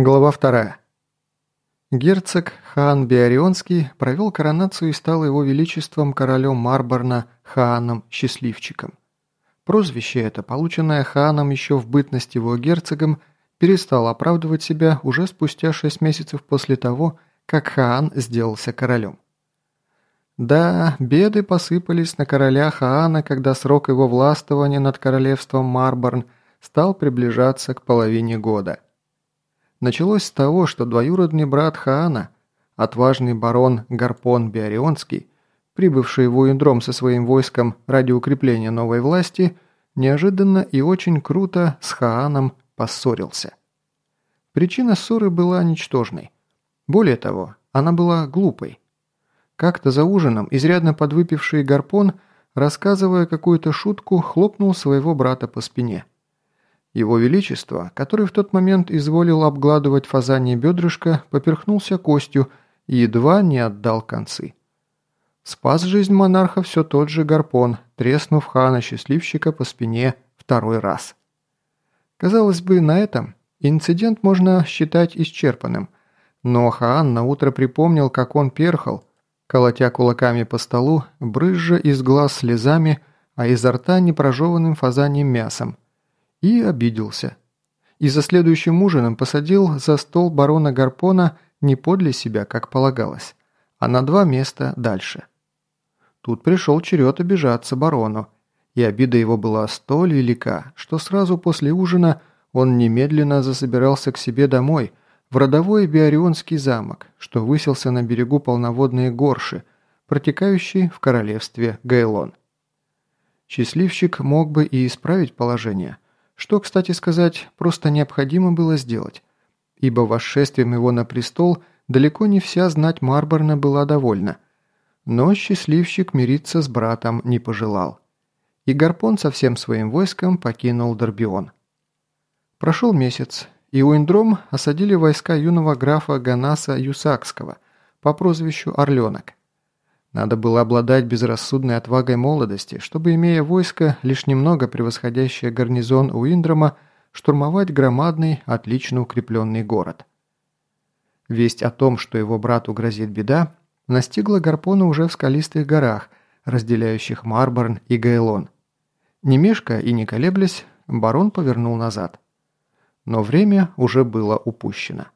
Глава вторая. Герцог Хаан Биарионский провел коронацию и стал его величеством королем Марборна Хааном Счастливчиком. Прозвище это, полученное Хааном еще в бытность его герцогом, перестал оправдывать себя уже спустя шесть месяцев после того, как Хаан сделался королем. Да, беды посыпались на короля Хаана, когда срок его властвования над королевством Марборн стал приближаться к половине года – Началось с того, что двоюродный брат Хаана, отважный барон Гарпон Биарионский, прибывший в Уиндром со своим войском ради укрепления новой власти, неожиданно и очень круто с Хааном поссорился. Причина ссоры была ничтожной. Более того, она была глупой. Как-то за ужином изрядно подвыпивший Гарпон, рассказывая какую-то шутку, хлопнул своего брата по спине – его Величество, который в тот момент изволил обгладывать фазанье бедрышко, поперхнулся костью и едва не отдал концы. Спас жизнь монарха все тот же гарпон, треснув хана-счастливщика по спине второй раз. Казалось бы, на этом инцидент можно считать исчерпанным, но Хаан наутро припомнил, как он перхал, колотя кулаками по столу, брызжа из глаз слезами, а изо рта непрожеванным фазаньем мясом – и обиделся. И за следующим ужином посадил за стол барона Гарпона не подле себя, как полагалось, а на два места дальше. Тут пришел черед обижаться барону, и обида его была столь велика, что сразу после ужина он немедленно засобирался к себе домой, в родовой Биорионский замок, что высился на берегу полноводные горши, протекающие в королевстве Гейлон. Счастливчик мог бы и исправить положение – что, кстати сказать, просто необходимо было сделать, ибо восшествием его на престол далеко не вся знать Марборна была довольна. Но счастливчик мириться с братом не пожелал. И Гарпон со всем своим войском покинул Дорбион. Прошел месяц, и Уиндром осадили войска юного графа Ганаса Юсакского по прозвищу Орленок. Надо было обладать безрассудной отвагой молодости, чтобы, имея войско, лишь немного превосходящее гарнизон Уиндрома, штурмовать громадный, отлично укрепленный город. Весть о том, что его брату грозит беда, настигла Гарпона уже в скалистых горах, разделяющих Марборн и Гейлон. Не мешкая и не колеблясь, барон повернул назад. Но время уже было упущено.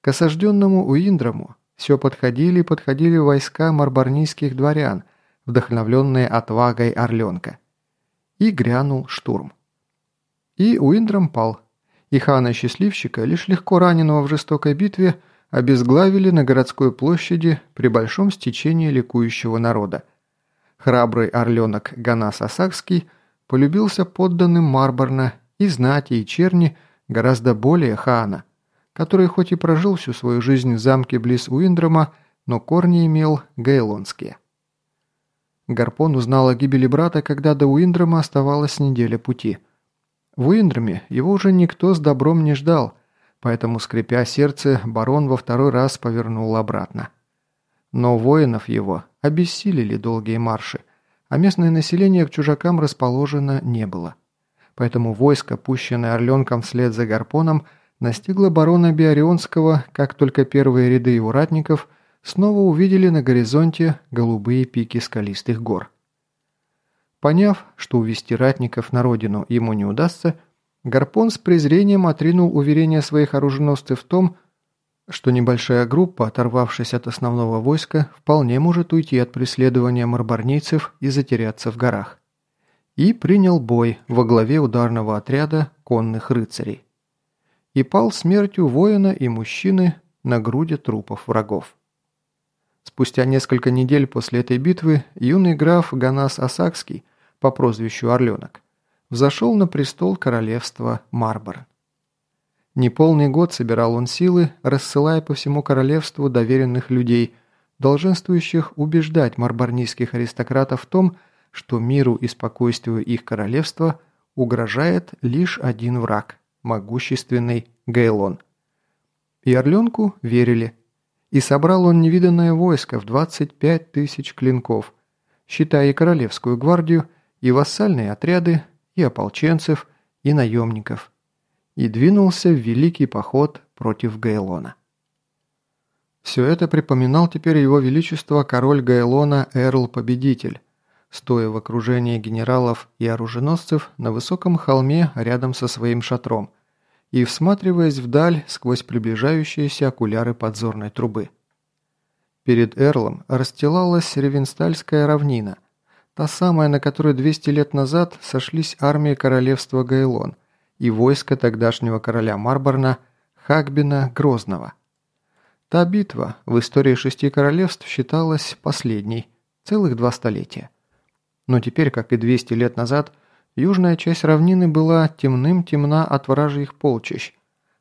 К осажденному Уиндрому все подходили и подходили войска марбарнийских дворян, вдохновленные отвагой Орленка. И грянул штурм. И Уиндром пал. И хана Счастливчика, лишь легко раненого в жестокой битве, обезглавили на городской площади при большом стечении ликующего народа. Храбрый орленок Ганас Осакский полюбился подданным Марборна и знати и черни гораздо более хана – который хоть и прожил всю свою жизнь в замке близ Уиндрома, но корни имел гейлонские. Гарпон узнал о гибели брата, когда до Уиндрома оставалась неделя пути. В Уиндроме его уже никто с добром не ждал, поэтому, скрипя сердце, барон во второй раз повернул обратно. Но воинов его обессилили долгие марши, а местное население к чужакам расположено не было. Поэтому войско, пущенное Орленком вслед за Гарпоном, настигла барона Биорионского, как только первые ряды его ратников снова увидели на горизонте голубые пики скалистых гор. Поняв, что увести ратников на родину ему не удастся, Гарпон с презрением отринул уверение своих оруженосцев в том, что небольшая группа, оторвавшись от основного войска, вполне может уйти от преследования марбарнийцев и затеряться в горах. И принял бой во главе ударного отряда конных рыцарей и пал смертью воина и мужчины на груди трупов врагов. Спустя несколько недель после этой битвы юный граф Ганас Осакский по прозвищу Орленок взошел на престол королевства Марбор. Неполный год собирал он силы, рассылая по всему королевству доверенных людей, долженствующих убеждать марбарнийских аристократов в том, что миру и спокойствию их королевства угрожает лишь один враг могущественный Гейлон. И Орленку верили. И собрал он невиданное войско в 25 тысяч клинков, считая и Королевскую гвардию, и вассальные отряды, и ополченцев, и наемников. и двинулся в великий поход против Гейлона. Все это припоминал теперь его величество король Гайлона Эрл-Победитель, стоя в окружении генералов и оруженосцев на высоком холме рядом со своим шатром и всматриваясь вдаль сквозь приближающиеся окуляры подзорной трубы. Перед Эрлом расстилалась Ревенстальская равнина, та самая, на которой 200 лет назад сошлись армии королевства Гайлон и войско тогдашнего короля Марборна Хагбина Грозного – Та битва в истории шести королевств считалась последней, целых два столетия. Но теперь, как и 200 лет назад, южная часть равнины была темным-темна от вражьих полчищ,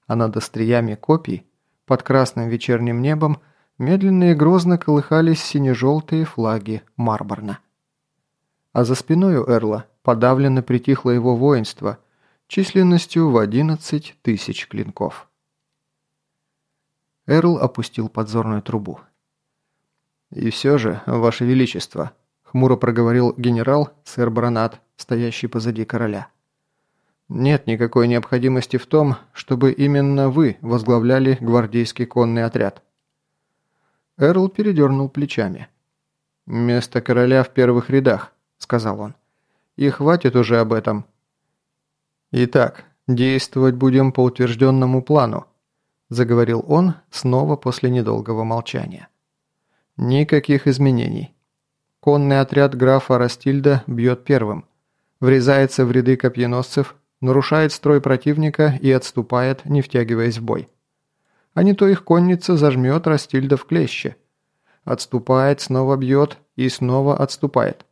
а над остриями копий, под красным вечерним небом, медленно и грозно колыхались сине-желтые флаги Марборна. А за спиной у Эрла подавленно притихло его воинство численностью в 11 тысяч клинков. Эрл опустил подзорную трубу. «И все же, Ваше Величество», – хмуро проговорил генерал сэр Бранат, стоящий позади короля. «Нет никакой необходимости в том, чтобы именно вы возглавляли гвардейский конный отряд». Эрл передернул плечами. «Место короля в первых рядах», – сказал он. «И хватит уже об этом». «Итак, действовать будем по утвержденному плану», – заговорил он снова после недолгого молчания. «Никаких изменений. Конный отряд графа Растильда бьет первым, врезается в ряды копьеносцев, нарушает строй противника и отступает, не втягиваясь в бой. А не то их конница зажмет Растильда в клеще. Отступает, снова бьет и снова отступает.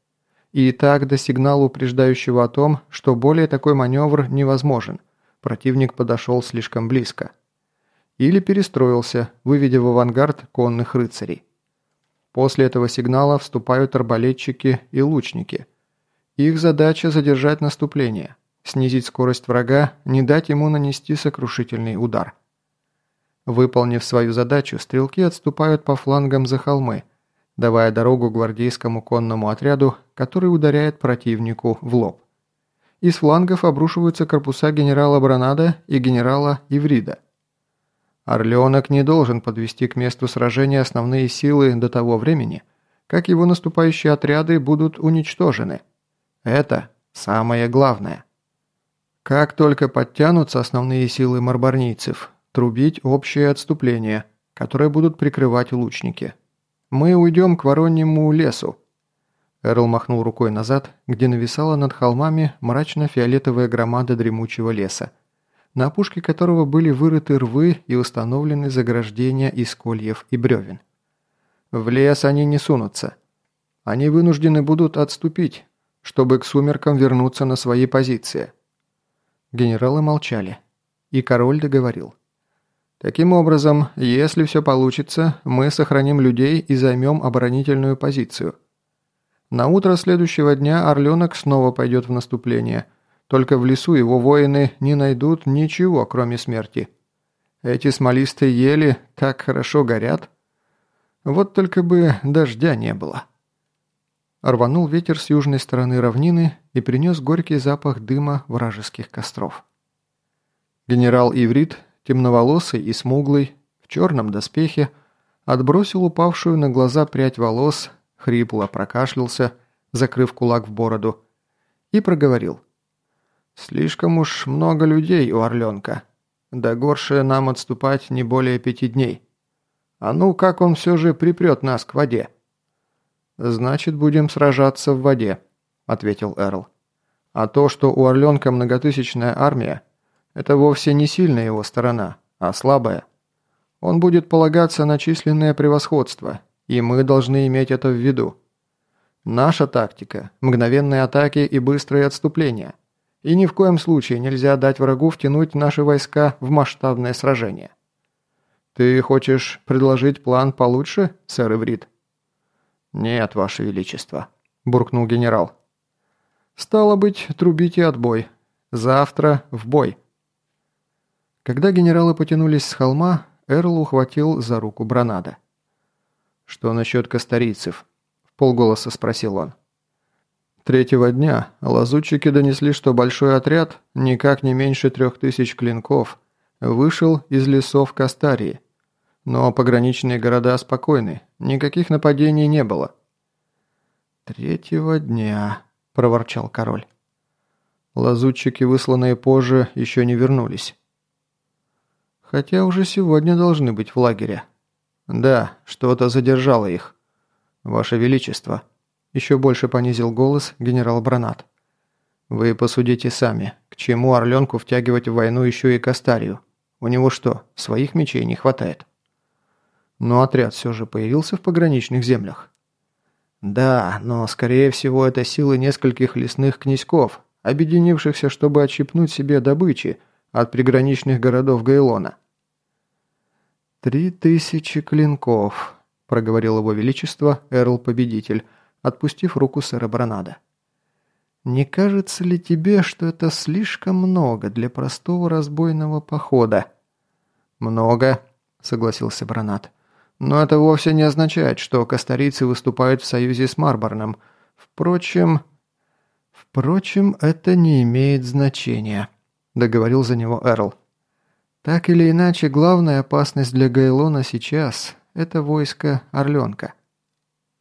И так до сигнала упреждающего о том, что более такой маневр невозможен. Противник подошел слишком близко или перестроился, выведя в авангард конных рыцарей. После этого сигнала вступают арбалетчики и лучники. Их задача задержать наступление, снизить скорость врага, не дать ему нанести сокрушительный удар. Выполнив свою задачу, стрелки отступают по флангам за холмы, давая дорогу гвардейскому конному отряду, который ударяет противнику в лоб. Из флангов обрушиваются корпуса генерала Бранада и генерала Иврида. Орленок не должен подвести к месту сражения основные силы до того времени, как его наступающие отряды будут уничтожены. Это самое главное. Как только подтянутся основные силы марбарнийцев, трубить общее отступление, которое будут прикрывать лучники. Мы уйдем к Вороньему лесу. Эрл махнул рукой назад, где нависала над холмами мрачно-фиолетовая громада дремучего леса на опушке которого были вырыты рвы и установлены заграждения из кольев и бревен. В лес они не сунутся. Они вынуждены будут отступить, чтобы к сумеркам вернуться на свои позиции. Генералы молчали, и король договорил. Таким образом, если все получится, мы сохраним людей и займем оборонительную позицию. На утро следующего дня Орленок снова пойдет в наступление – только в лесу его воины не найдут ничего, кроме смерти. Эти смолистые ели так хорошо горят. Вот только бы дождя не было. Рванул ветер с южной стороны равнины и принес горький запах дыма вражеских костров. Генерал Иврит, темноволосый и смуглый, в черном доспехе, отбросил упавшую на глаза прядь волос, хрипло прокашлялся, закрыв кулак в бороду, и проговорил – «Слишком уж много людей у Орленка. До горше нам отступать не более пяти дней. А ну, как он все же припрет нас к воде?» «Значит, будем сражаться в воде», — ответил Эрл. «А то, что у Орленка многотысячная армия, это вовсе не сильная его сторона, а слабая. Он будет полагаться на численное превосходство, и мы должны иметь это в виду. Наша тактика – мгновенные атаки и быстрые отступления – и ни в коем случае нельзя дать врагу втянуть наши войска в масштабное сражение. Ты хочешь предложить план получше, сэр Иврит? Нет, ваше величество, буркнул генерал. Стало быть, трубите отбой. Завтра в бой. Когда генералы потянулись с холма, Эрл ухватил за руку Бранада. «Что насчет косторийцев?» – в полголоса спросил он. Третьего дня лазутчики донесли, что большой отряд, никак не меньше трех тысяч клинков, вышел из лесов Кастарии. Но пограничные города спокойны, никаких нападений не было. «Третьего дня», – проворчал король. Лазутчики, высланные позже, еще не вернулись. Хотя уже сегодня должны быть в лагере. Да, что-то задержало их. Ваше Величество. Еще больше понизил голос генерал Бранат. Вы посудите сами, к чему Орленку втягивать в войну еще и Кастарию? У него что, своих мечей не хватает? Но отряд все же появился в пограничных землях. Да, но скорее всего это силы нескольких лесных князьков, объединившихся, чтобы отщипнуть себе добычи от приграничных городов Гайлона. «Три тысячи клинков», – проговорил его величество, Эрл-победитель, отпустив руку сэра Бранада. «Не кажется ли тебе, что это слишком много для простого разбойного похода?» «Много», – согласился Бранад. «Но это вовсе не означает, что кастарийцы выступают в союзе с Марборном. Впрочем...» «Впрочем, это не имеет значения», – договорил за него Эрл. Так или иначе, главная опасность для Гайлона сейчас – это войско Орленка.